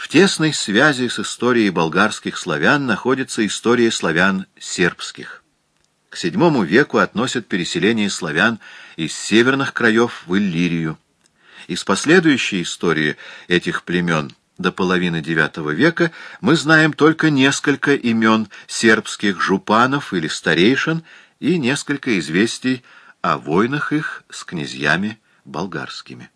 В тесной связи с историей болгарских славян находится история славян сербских. К VII веку относят переселение славян из северных краев в Иллирию. Из последующей истории этих племен до половины IX века мы знаем только несколько имен сербских жупанов или старейшин и несколько известий о войнах их с князьями болгарскими.